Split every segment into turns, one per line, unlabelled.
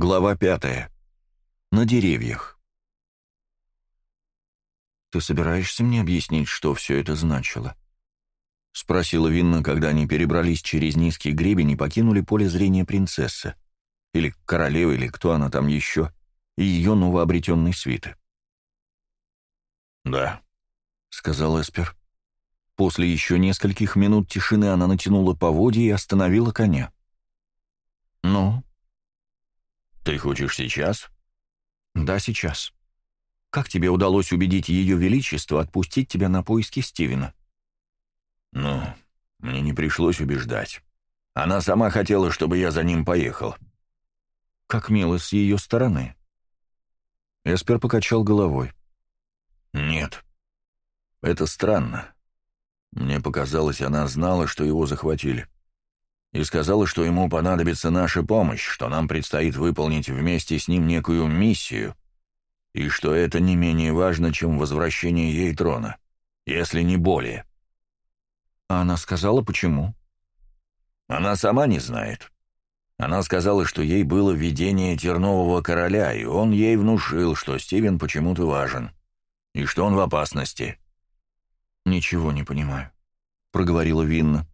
Глава пятая. На деревьях. «Ты собираешься мне объяснить, что все это значило?» — спросила Винна, когда они перебрались через низкий гребень и покинули поле зрения принцессы. Или королевы, или кто она там еще, и ее новообретенной свиты.
«Да», —
сказал Эспер. После еще нескольких минут тишины она натянула поводья и остановила коня. «Ну?»
«Ты хочешь сейчас?»
«Да, сейчас. Как тебе удалось убедить Ее Величество отпустить тебя на поиски Стивена?»
«Ну, мне не пришлось убеждать. Она сама хотела, чтобы я за ним поехал».
«Как мило с ее стороны». Эспер покачал головой.
«Нет. Это странно. Мне показалось, она знала, что его захватили и сказала, что ему понадобится наша помощь, что нам предстоит выполнить вместе с ним некую миссию, и что это не менее важно, чем возвращение ей трона, если не более.
А она сказала, почему?
Она сама не знает. Она сказала, что ей было видение Тернового Короля, и он ей внушил, что Стивен почему-то важен, и что он в опасности.
«Ничего не понимаю», — проговорила Винна.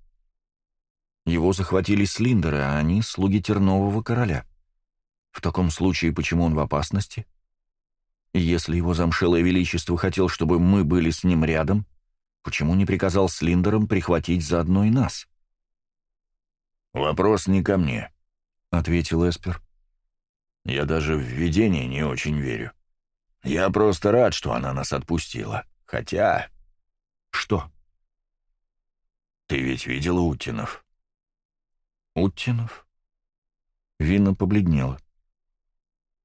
Его захватили Слиндеры, а они — слуги Тернового короля. В таком случае, почему он в опасности? Если его замшелое величество хотел, чтобы мы были с ним рядом, почему не приказал Слиндерам прихватить заодно и нас?
«Вопрос не ко мне», — ответил Эспер. «Я даже в видение не очень верю. Я просто рад, что она нас отпустила. Хотя...»
«Что?»
«Ты ведь видела Утинов?»
Уттинов? Вина побледнела.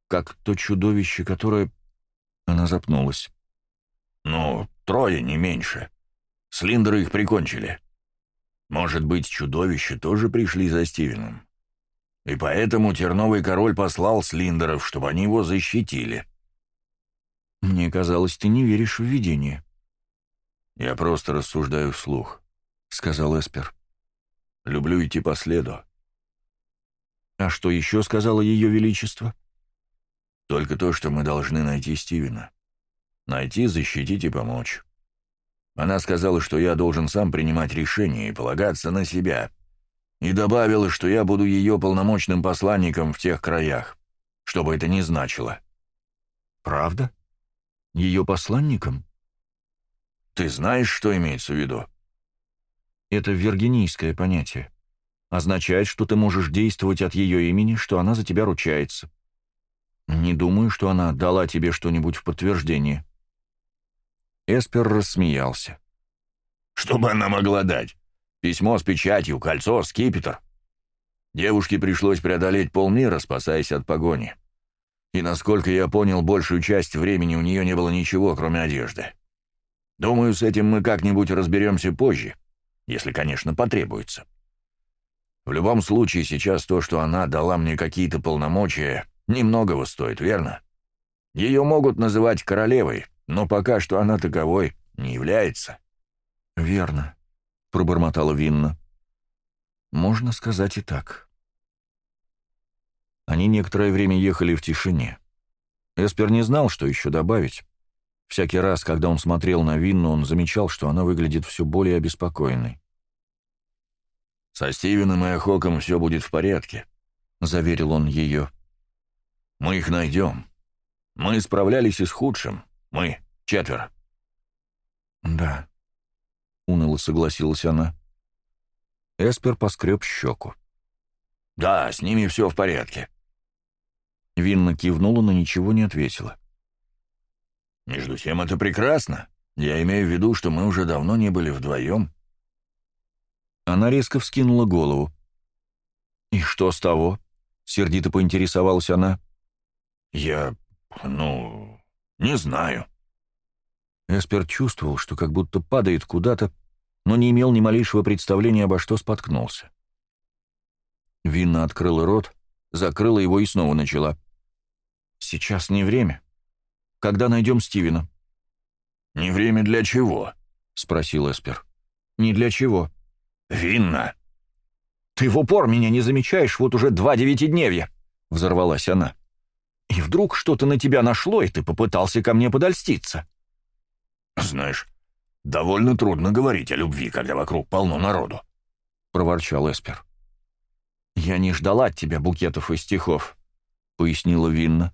Как то чудовище, которое... Она запнулась.
Ну, трое, не меньше. Слиндеры их прикончили. Может быть, чудовища тоже пришли за Стивеном. И поэтому Терновый король послал Слиндеров, чтобы они его защитили.
Мне казалось, ты не веришь в видение.
Я просто рассуждаю вслух, — сказал Эспер. Люблю идти по следу.
А что еще сказала Ее Величество?
Только то, что мы должны найти Стивена. Найти, защитить и помочь. Она сказала, что я должен сам принимать решения и полагаться на себя. И добавила, что я буду ее полномочным посланником в тех краях, что бы это ни значило.
Правда? Ее посланником?
Ты знаешь, что имеется в виду?
Это виргинийское понятие означает, что ты можешь действовать от ее имени, что она за тебя ручается. Не думаю, что она дала тебе что-нибудь в подтверждение». Эспер рассмеялся.
«Что бы она могла дать? Письмо с печатью, кольцо, скипетр. Девушке пришлось преодолеть полмира, спасаясь от погони. И, насколько я понял, большую часть времени у нее не было ничего, кроме одежды. Думаю, с этим мы как-нибудь разберемся позже, если, конечно, потребуется». В любом случае, сейчас то, что она дала мне какие-то полномочия, немногого стоит, верно? Ее могут называть королевой, но пока что она таковой не является».
«Верно», — пробормотала Винна. «Можно сказать и так». Они некоторое время ехали в тишине. Эспер не знал, что еще добавить. Всякий раз, когда он смотрел на Винну, он замечал, что она выглядит все более обеспокоенной.
«Со Стивеном и Ахоком все будет в порядке», — заверил он ее. «Мы их найдем. Мы справлялись и с худшим. Мы четверо».
«Да», — уныло согласилась она. Эспер поскреб щеку.
«Да, с ними все в порядке».
Винна кивнула, но ничего не ответила.
«Между тем это прекрасно. Я имею в виду, что мы уже давно не были вдвоем».
Она резко вскинула голову. «И что с того?» — сердито поинтересовалась она.
«Я... ну... не знаю».
Эспер чувствовал, что как будто падает куда-то, но не имел ни малейшего представления, обо что споткнулся. Винна открыла рот, закрыла его и снова начала. «Сейчас не время. Когда найдем Стивена?»
«Не время для чего?»
— спросил Эспер. «Не для чего»,
«Винна!»
«Ты в упор меня не замечаешь вот уже два девятидневья!» — взорвалась она. «И вдруг что-то на тебя нашло, и ты попытался ко мне подольститься?»
«Знаешь, довольно трудно говорить о любви, когда вокруг полно народу», — проворчал Эспер.
«Я не ждала от тебя букетов и стихов», — пояснила Винна.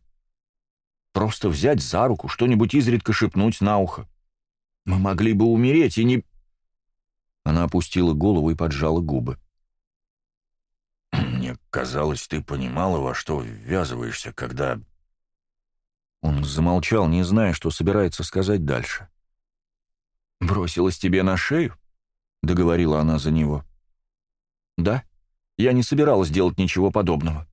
«Просто взять за руку, что-нибудь изредка шепнуть на ухо. Мы могли бы умереть и не...» Она опустила голову и поджала губы.
«Мне казалось, ты понимала, во что ввязываешься, когда...»
Он замолчал, не зная, что собирается сказать дальше. «Бросилась тебе на шею?» — договорила она за него. «Да, я не собиралась делать ничего подобного.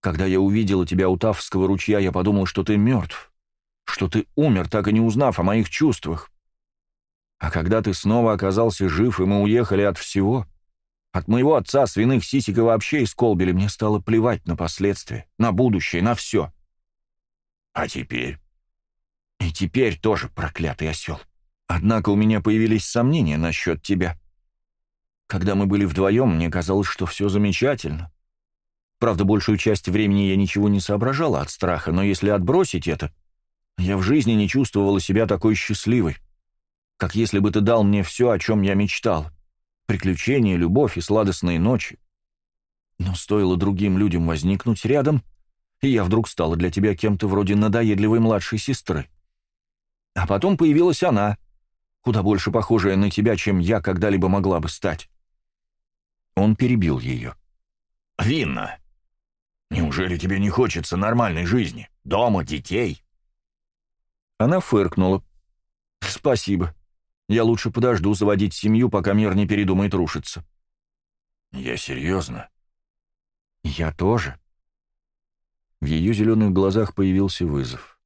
Когда я увидела тебя у Тавского ручья, я подумала, что ты мертв, что ты умер, так и не узнав о моих чувствах. А когда ты снова оказался жив, и мы уехали от всего, от моего отца свиных сисек и вообще из колбели мне стало плевать на последствия, на будущее, на все.
А теперь?
И теперь тоже проклятый осел. Однако у меня появились сомнения насчет тебя. Когда мы были вдвоем, мне казалось, что все замечательно. Правда, большую часть времени я ничего не соображала от страха, но если отбросить это, я в жизни не чувствовала себя такой счастливой как если бы ты дал мне все, о чем я мечтал. Приключения, любовь и сладостные ночи. Но стоило другим людям возникнуть рядом, и я вдруг стала для тебя кем-то вроде надоедливой младшей сестры. А потом появилась она, куда больше похожая на тебя, чем я когда-либо могла бы стать. Он перебил ее.
«Винна, неужели тебе не хочется нормальной жизни? Дома, детей?»
Она фыркнула. «Спасибо. Я лучше подожду заводить семью, пока мир не передумает рушиться».
«Я серьезно».
«Я тоже». В ее зеленых глазах появился вызов.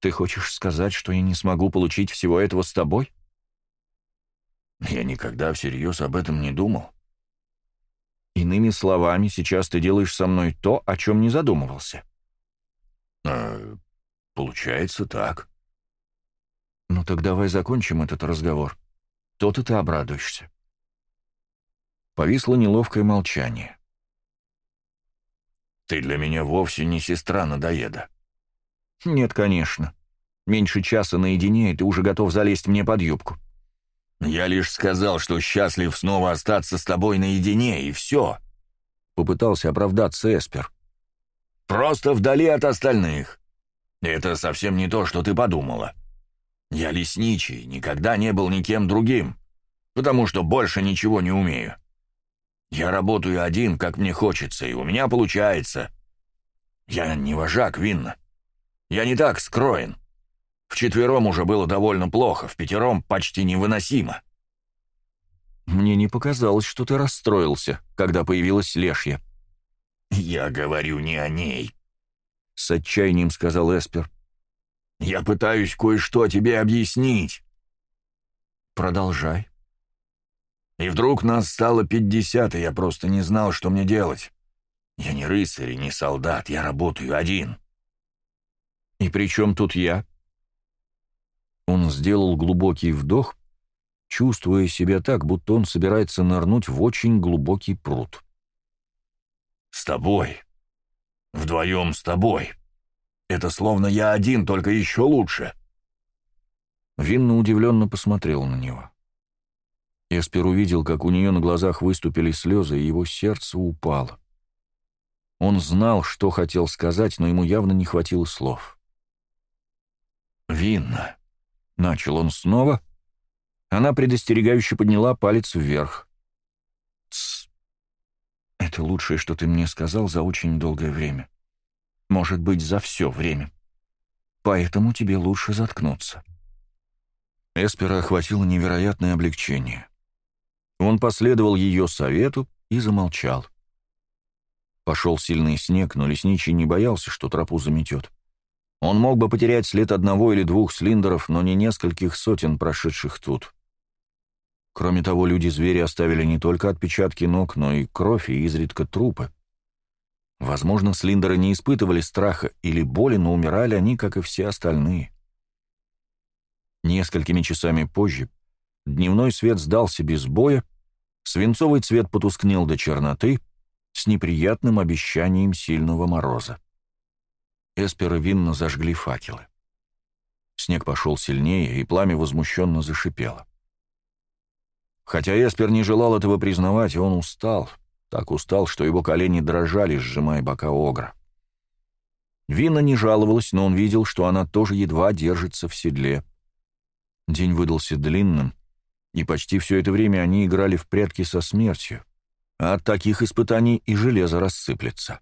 «Ты хочешь сказать, что я не смогу получить всего этого с тобой?»
«Я никогда всерьез об этом не думал».
«Иными словами, сейчас ты делаешь со мной то, о чем не задумывался».
«Э, «Получается так».
«Ну так давай закончим этот разговор. То-то ты обрадуешься». Повисло неловкое молчание.
«Ты для меня вовсе не сестра надоеда».
«Нет, конечно. Меньше часа наедине, и ты уже готов залезть мне под юбку».
«Я лишь сказал, что счастлив снова остаться с тобой наедине, и все», — попытался оправдаться Эспер. «Просто вдали от остальных. Это совсем не то, что ты подумала». Я лесничий, никогда не был никем другим, потому что больше ничего не умею. Я работаю один, как мне хочется, и у меня получается. Я не вожак, Винна. Я не так скроен. Вчетвером уже было довольно плохо, в пятером почти невыносимо.
Мне не показалось, что ты расстроился, когда появилась Лешья.
Я говорю не о ней.
С отчаянием сказал Эспер.
Я пытаюсь кое-что тебе объяснить».
«Продолжай».
И вдруг нас стало пятьдесят, и я просто не знал, что мне делать. Я не рыцарь и не солдат, я работаю один.
«И при чем тут я?» Он сделал глубокий вдох, чувствуя себя так, будто он собирается нырнуть в очень глубокий пруд.
«С тобой. Вдвоем с тобой. Это словно я один, только еще лучше.
Винна удивленно посмотрел на него. Эспер увидел, как у нее на глазах выступили слезы, и его сердце упало. Он знал, что хотел сказать, но ему явно не хватило слов. «Винна», — начал он снова, она предостерегающе подняла палец вверх. «Тсс, это лучшее, что ты мне сказал за очень долгое время может быть, за все время. Поэтому тебе лучше заткнуться». Эспера охватило невероятное облегчение. Он последовал ее совету и замолчал. Пошел сильный снег, но лесничий не боялся, что тропу заметет. Он мог бы потерять след одного или двух слиндеров, но не нескольких сотен прошедших тут. Кроме того, люди-звери оставили не только отпечатки ног, но и кровь и изредка трупы. Возможно, слиндеры не испытывали страха или боли, но умирали они, как и все остальные. Несколькими часами позже дневной свет сдался без боя, свинцовый цвет потускнел до черноты с неприятным обещанием сильного мороза. Эспер и Винна зажгли факелы. Снег пошел сильнее, и пламя возмущенно зашипело. Хотя Эспер не желал этого признавать, он устал — так устал, что его колени дрожали, сжимая бока огра. Вина не жаловалась, но он видел, что она тоже едва держится в седле. День выдался длинным, и почти все это время они играли в прятки со смертью. А от таких испытаний и железо рассыплется.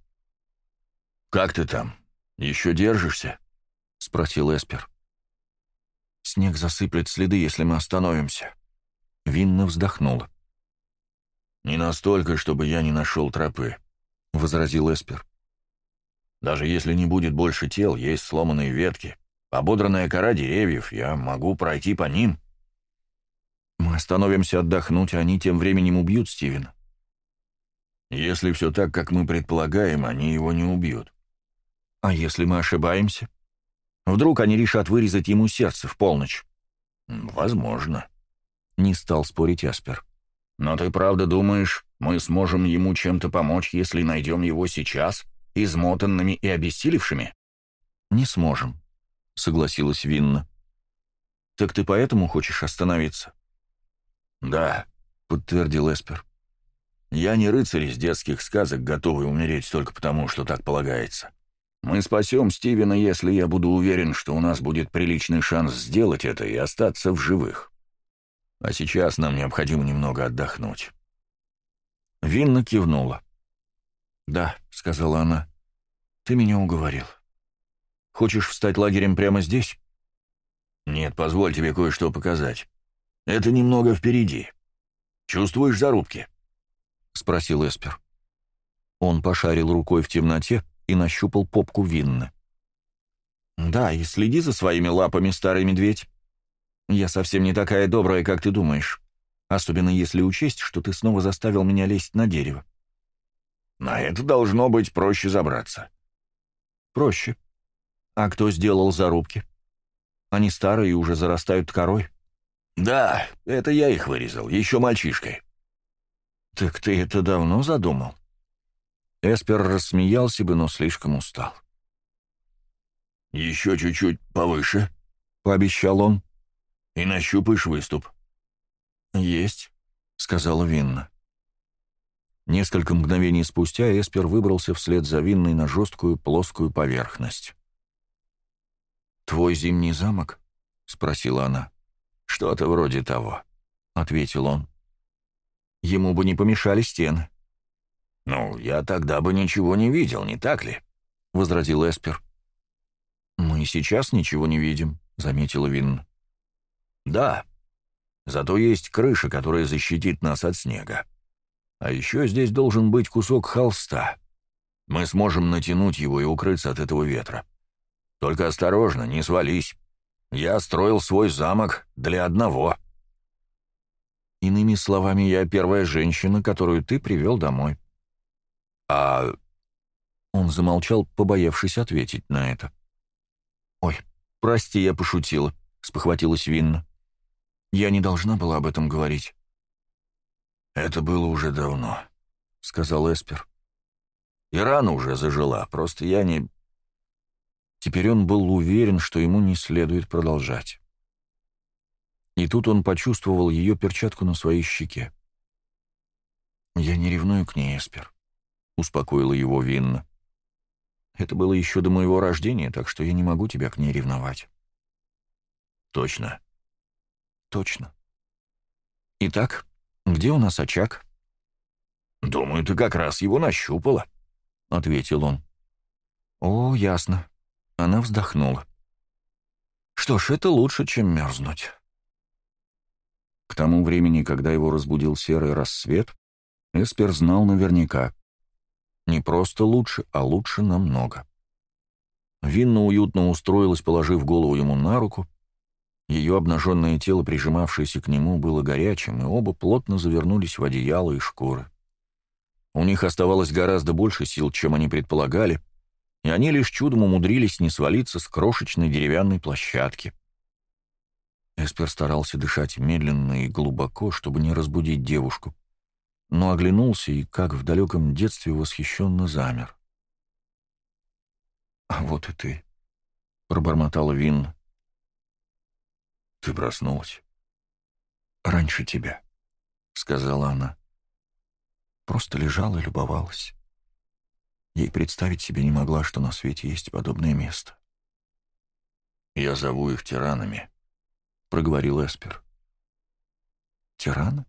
«Как ты там? Еще держишься?» — спросил Эспер.
«Снег засыплет следы, если мы остановимся». Винна вздохнула.
«Не настолько, чтобы я не нашел тропы», — возразил Эспер. «Даже если не будет больше тел, есть сломанные ветки, ободранная кора деревьев, я могу пройти по ним».
«Мы остановимся отдохнуть, а они тем временем убьют Стивена».
«Если все так, как мы предполагаем, они его не убьют».
«А если мы ошибаемся? Вдруг они решат вырезать ему сердце в полночь?»
«Возможно», —
не стал спорить Аспер.
Но ты правда думаешь, мы сможем ему чем-то помочь, если найдем его сейчас, измотанными и обессилевшими?»
«Не сможем», — согласилась Винна. «Так ты поэтому хочешь остановиться?»
«Да», — подтвердил Эспер. «Я не рыцарь из детских сказок, готовый умереть только потому, что так полагается. Мы спасем Стивена, если я буду уверен, что у нас будет приличный шанс сделать это и остаться в живых». А сейчас нам необходимо немного отдохнуть».
Винна кивнула. «Да», — сказала она, — «ты меня уговорил. Хочешь встать лагерем прямо здесь?»
«Нет, позволь тебе кое-что показать. Это немного впереди. Чувствуешь зарубки?»
— спросил Эспер. Он пошарил рукой в темноте и нащупал попку Винны. «Да, и следи за своими лапами, старый медведь. Я совсем не такая добрая, как ты думаешь. Особенно если учесть, что ты снова заставил меня лезть на дерево.
На это должно быть проще забраться.
Проще. А кто сделал зарубки? Они старые и уже зарастают корой.
Да, это я их вырезал, еще мальчишкой.
Так ты это давно задумал? Эспер рассмеялся бы, но слишком устал.
«Еще чуть-чуть повыше», —
пообещал он
и нащупаешь выступ».
«Есть», — сказала Винна. Несколько мгновений спустя Эспер выбрался вслед за Винной на жесткую плоскую поверхность. «Твой зимний замок?» — спросила она.
«Что-то вроде того», — ответил он.
«Ему бы не помешали стены».
«Ну, я тогда бы ничего не видел, не так ли?» — возразил Эспер.
«Мы сейчас ничего не видим», — заметила Винн.
Да. Зато есть крыша, которая защитит нас от снега. А еще здесь должен быть кусок холста. Мы сможем натянуть его и укрыться от этого ветра. Только осторожно, не свались. Я строил свой замок для одного.
Иными словами, я первая женщина, которую ты привел домой.
А...
Он замолчал, побоявшись ответить на это. «Ой, прости, я пошутила», — спохватилась Винна. Я не должна была об этом говорить.
«Это было уже давно», — сказал Эспер. «И рана уже зажила, просто я не...»
Теперь он был уверен, что ему не следует продолжать. И тут он почувствовал ее перчатку на своей щеке. «Я не ревную к ней, Эспер», — успокоила его Винна. «Это было еще до моего рождения, так что я не могу тебя к ней ревновать».
«Точно»,
точно. Итак, где у нас очаг?
«Думаю, ты как раз его нащупала», — ответил он.
«О, ясно». Она вздохнула. «Что ж, это лучше, чем мерзнуть». К тому времени, когда его разбудил серый рассвет, Эспер знал наверняка. Не просто лучше, а лучше намного. Винна уютно устроилась, положив голову ему на руку, ее обнаженное тело, прижимавшееся к нему, было горячим, и оба плотно завернулись в одеяло и шкуры. У них оставалось гораздо больше сил, чем они предполагали, и они лишь чудом умудрились не свалиться с крошечной деревянной площадки. Эспер старался дышать медленно и глубоко, чтобы не разбудить девушку, но оглянулся и, как в далеком детстве, восхищенно замер. «А вот и ты», — пробормотал Вин.
«Ты проснулась?»
«Раньше тебя», — сказала она. Просто лежала и любовалась. Ей представить себе не могла, что на свете есть подобное место.
«Я зову их тиранами», — проговорил Эспер.
Тиран?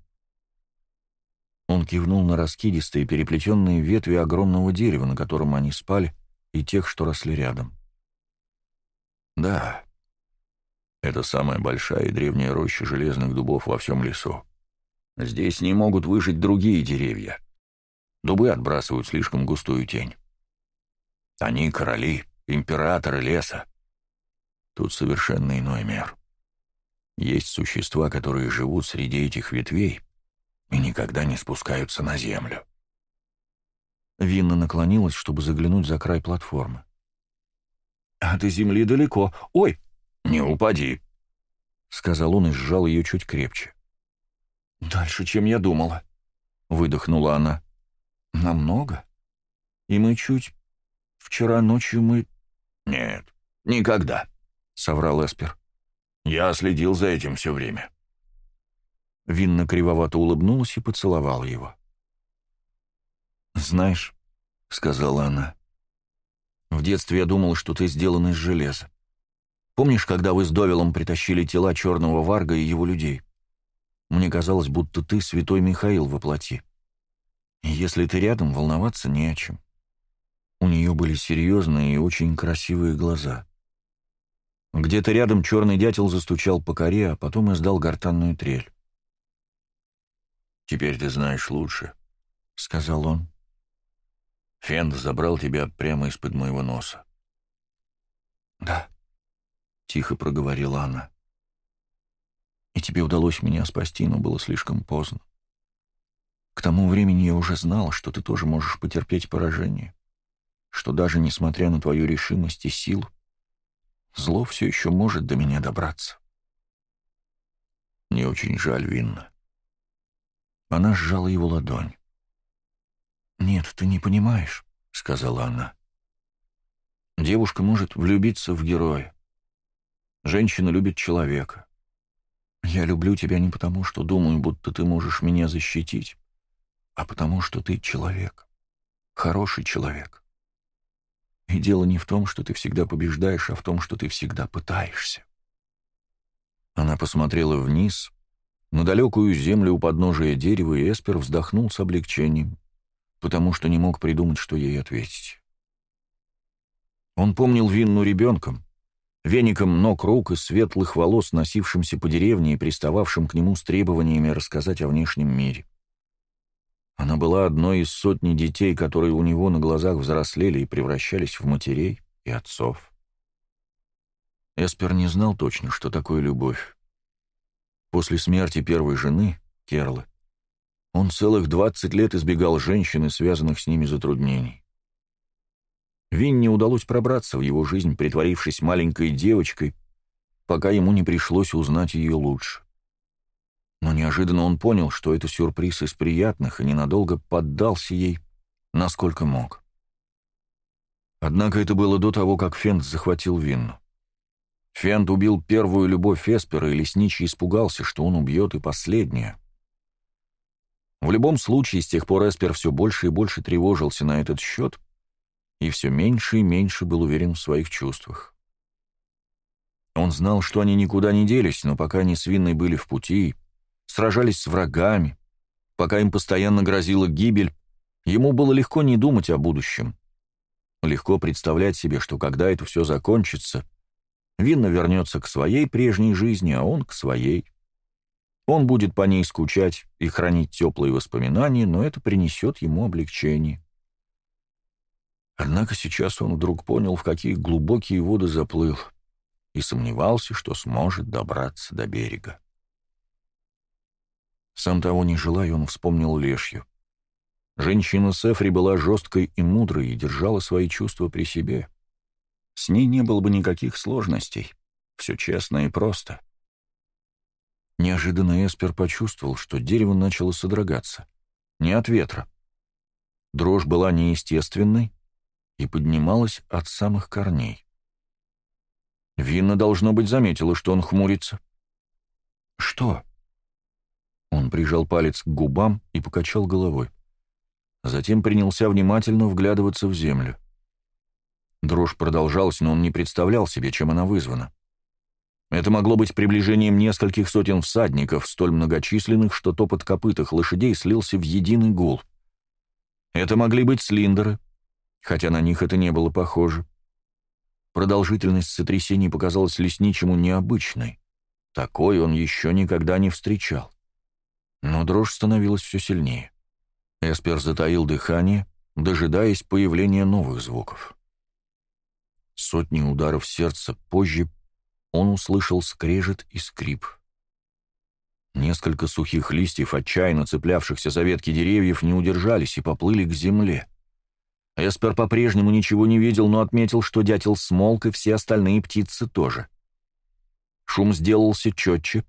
Он кивнул на раскидистые переплетенные ветви огромного дерева, на котором они спали, и тех, что росли рядом.
«Да, это самая большая и древняя роща железных дубов во всем лесу. Здесь не могут выжить другие деревья. Дубы отбрасывают слишком густую тень. Они короли, императоры леса. Тут совершенно иной мир. Есть существа, которые живут среди этих ветвей и никогда не спускаются на землю.
Винна наклонилась, чтобы заглянуть за край платформы. А «От земли далеко. Ой,
«Не упади», — сказал он и сжал ее чуть крепче.
«Дальше, чем я думала», — выдохнула она. «Намного? И мы чуть... Вчера ночью мы...»
«Нет, никогда», — соврал Эспер. «Я следил за этим все время».
Винна кривовато улыбнулась и поцеловала его. «Знаешь», — сказала она, — «в детстве я думал, что ты сделан из железа. Помнишь, когда вы с Довелом притащили тела черного Варга и его людей? Мне казалось, будто ты святой Михаил воплоти. Если ты рядом, волноваться не о чем. У нее были серьезные и очень красивые глаза. Где-то рядом черный дятел застучал по коре, а потом издал гортанную трель.
«Теперь ты знаешь лучше», — сказал он. «Фенд забрал тебя прямо из-под моего носа».
«Да», — тихо проговорила она. «И тебе удалось меня спасти, но было слишком поздно. К тому времени я уже знала, что ты тоже можешь потерпеть поражение, что даже несмотря на твою решимость и силу, зло все еще может до меня добраться».
Не очень жаль, Винна».
Она сжала его ладонь. «Нет, ты не понимаешь», — сказала она. «Девушка может влюбиться в героя, Женщина любит человека. Я люблю тебя не потому, что думаю, будто ты можешь меня защитить, а потому, что ты человек. Хороший человек. И дело не в том, что ты всегда побеждаешь, а в том, что ты всегда пытаешься. Она посмотрела вниз, на далекую землю у подножия дерева, и Эспер вздохнул с облегчением, потому что не мог придумать, что ей ответить. Он помнил Винну ребенком, веником ног, рук и светлых волос, носившимся по деревне и пристававшим к нему с требованиями рассказать о внешнем мире. Она была одной из сотни детей, которые у него на глазах взрослели и превращались в матерей и отцов. Эспер не знал точно, что такое любовь. После смерти первой жены, Керлы, он целых 20 лет избегал женщин и связанных с ними затруднений. Винни удалось пробраться в его жизнь, притворившись маленькой девочкой, пока ему не пришлось узнать ее лучше. Но неожиданно он понял, что это сюрприз из приятных, и ненадолго поддался ей, насколько мог. Однако это было до того, как Фент захватил Винну. Фент убил первую любовь Эспера, и лесничий испугался, что он убьет и последнее. В любом случае, с тех пор Эспер все больше и больше тревожился на этот счет, и все меньше и меньше был уверен в своих чувствах. Он знал, что они никуда не делись, но пока они с Винной были в пути, сражались с врагами, пока им постоянно грозила гибель, ему было легко не думать о будущем. Легко представлять себе, что когда это все закончится, Винна вернется к своей прежней жизни, а он к своей. Он будет по ней скучать и хранить теплые воспоминания, но это принесет ему облегчение. Однако сейчас он вдруг понял, в какие глубокие воды заплыл, и сомневался, что сможет добраться до берега. Сам того не желая, он вспомнил Лешью. Женщина Сефри была жесткой и мудрой и держала свои чувства при себе. С ней не было бы никаких сложностей. Все честно и просто. Неожиданно Эспер почувствовал, что дерево начало содрогаться. Не от ветра. Дрожь была неестественной, и поднималась от самых корней. Вина, должно быть, заметила, что он хмурится. «Что?» Он прижал палец к губам и покачал головой. Затем принялся внимательно вглядываться в землю. Дрожь продолжалась, но он не представлял себе, чем она вызвана. Это могло быть приближением нескольких сотен всадников, столь многочисленных, что топот копытых лошадей слился в единый гул. Это могли быть слиндеры, хотя на них это не было похоже. Продолжительность сотрясений показалась лесничему необычной. Такой он еще никогда не встречал. Но дрожь становилась все сильнее. Эспер затаил дыхание, дожидаясь появления новых звуков. Сотни ударов сердца позже он услышал скрежет и скрип. Несколько сухих листьев, отчаянно цеплявшихся за ветки деревьев, не удержались и поплыли к земле. Эспер по-прежнему ничего не видел, но отметил, что дятел смолк, и все остальные птицы тоже. Шум сделался четче.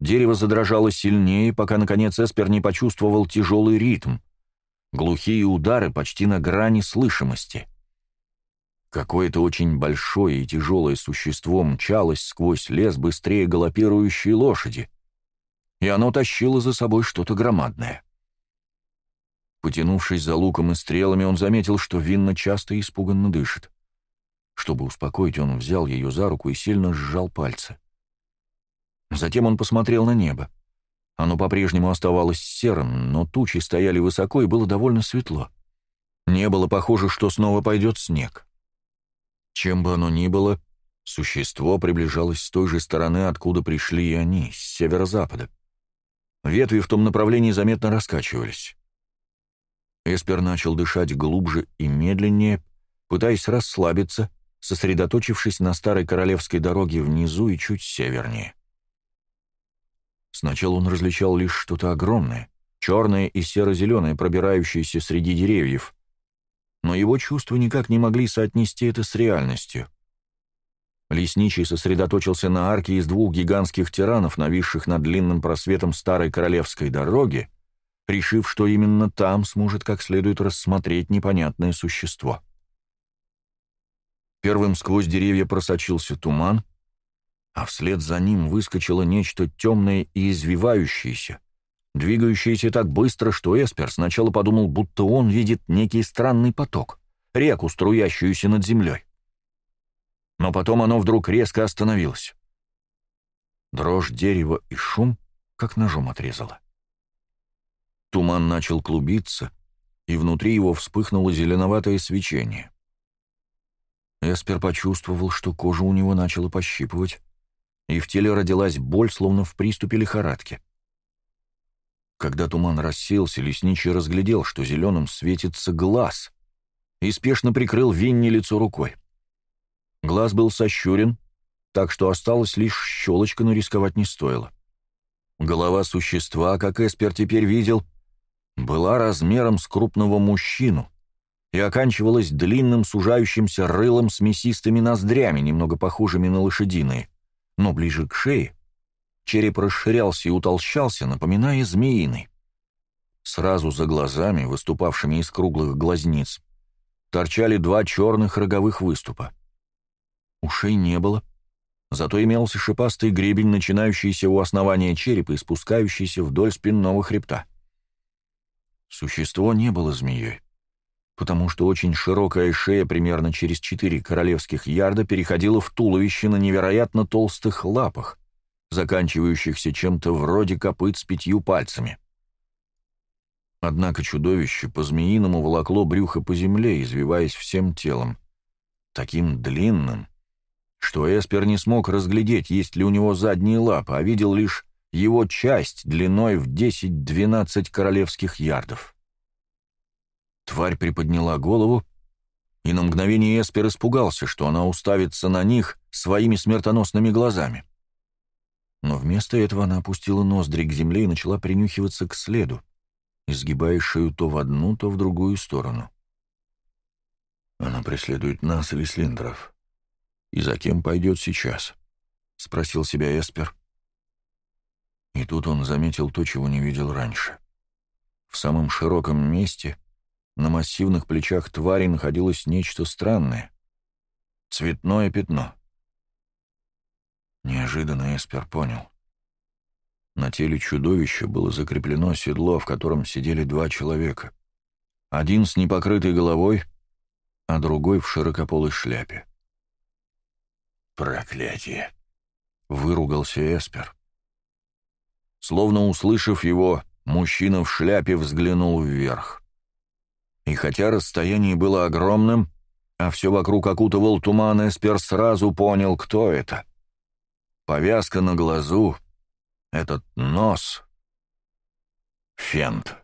Дерево задрожало сильнее, пока, наконец, Эспер не почувствовал тяжелый ритм. Глухие удары почти на грани слышимости. Какое-то очень большое и тяжелое существо мчалось сквозь лес быстрее галопирующей лошади, и оно тащило за собой что-то громадное. Потянувшись за луком и стрелами, он заметил, что Винна часто и испуганно дышит. Чтобы успокоить, он взял ее за руку и сильно сжал пальцы. Затем он посмотрел на небо. Оно по-прежнему оставалось серым, но тучи стояли высоко и было довольно светло. Не было похоже, что снова пойдет снег. Чем бы оно ни было, существо приближалось с той же стороны, откуда пришли и они, с северо-запада. Ветви в том направлении заметно раскачивались. Эспер начал дышать глубже и медленнее, пытаясь расслабиться, сосредоточившись на старой королевской дороге внизу и чуть севернее. Сначала он различал лишь что-то огромное, черное и серо-зеленое, пробирающееся среди деревьев, но его чувства никак не могли соотнести это с реальностью. Лесничий сосредоточился на арке из двух гигантских тиранов, нависших над длинным просветом старой королевской дороги, решив, что именно там сможет как следует рассмотреть непонятное существо. Первым сквозь деревья просочился туман, а вслед за ним выскочило нечто темное и извивающееся, двигающееся так быстро, что Эспер сначала подумал, будто он видит некий странный поток, реку, струящуюся над землей. Но потом оно вдруг резко остановилось. Дрожь дерева и шум как ножом отрезало. Туман начал клубиться, и внутри его вспыхнуло зеленоватое свечение. Эспер почувствовал, что кожа у него начала пощипывать, и в теле родилась боль, словно в приступе лихорадки. Когда туман рассеялся, лесничий разглядел, что зеленым светится глаз, и спешно прикрыл Винни лицо рукой. Глаз был сощурен, так что осталась лишь щелочка, но рисковать не стоило. Голова существа, как Эспер теперь видел, — была размером с крупного мужчину и оканчивалась длинным сужающимся рылом с мясистыми ноздрями, немного похожими на лошадиные, но ближе к шее. Череп расширялся и утолщался, напоминая змеиный. Сразу за глазами, выступавшими из круглых глазниц, торчали два черных роговых выступа. Ушей не было, зато имелся шипастый гребень, начинающийся у основания черепа и спускающийся вдоль спинного хребта. — Существо не было змеей, потому что очень широкая шея примерно через четыре королевских ярда переходила в туловище на невероятно толстых лапах, заканчивающихся чем-то вроде копыт с пятью пальцами. Однако чудовище по-змеиному волокло брюхо по земле, извиваясь всем телом, таким длинным, что Эспер не смог разглядеть, есть ли у него задние лапы, а видел лишь его часть длиной в 10-12 королевских ярдов. Тварь приподняла голову, и на мгновение Эспер испугался, что она уставится на них своими смертоносными глазами. Но вместо этого она опустила ноздри к земле и начала принюхиваться к следу, изгибая шею то в одну, то в другую сторону. «Она преследует нас или Слиндеров. И за кем пойдет сейчас?» — спросил себя Эспер. — и тут он заметил то, чего не видел раньше. В самом широком месте, на массивных плечах твари находилось нечто странное. Цветное пятно. Неожиданно Эспер понял. На теле чудовища было закреплено седло, в котором сидели два человека. Один с непокрытой головой, а другой в широкополой шляпе.
«Проклятие!»
— выругался Эспер. Словно услышав его, мужчина в шляпе взглянул вверх. И хотя расстояние было огромным, а все вокруг окутывал туман, Эспер сразу понял, кто это. Повязка на глазу, этот нос — Фент.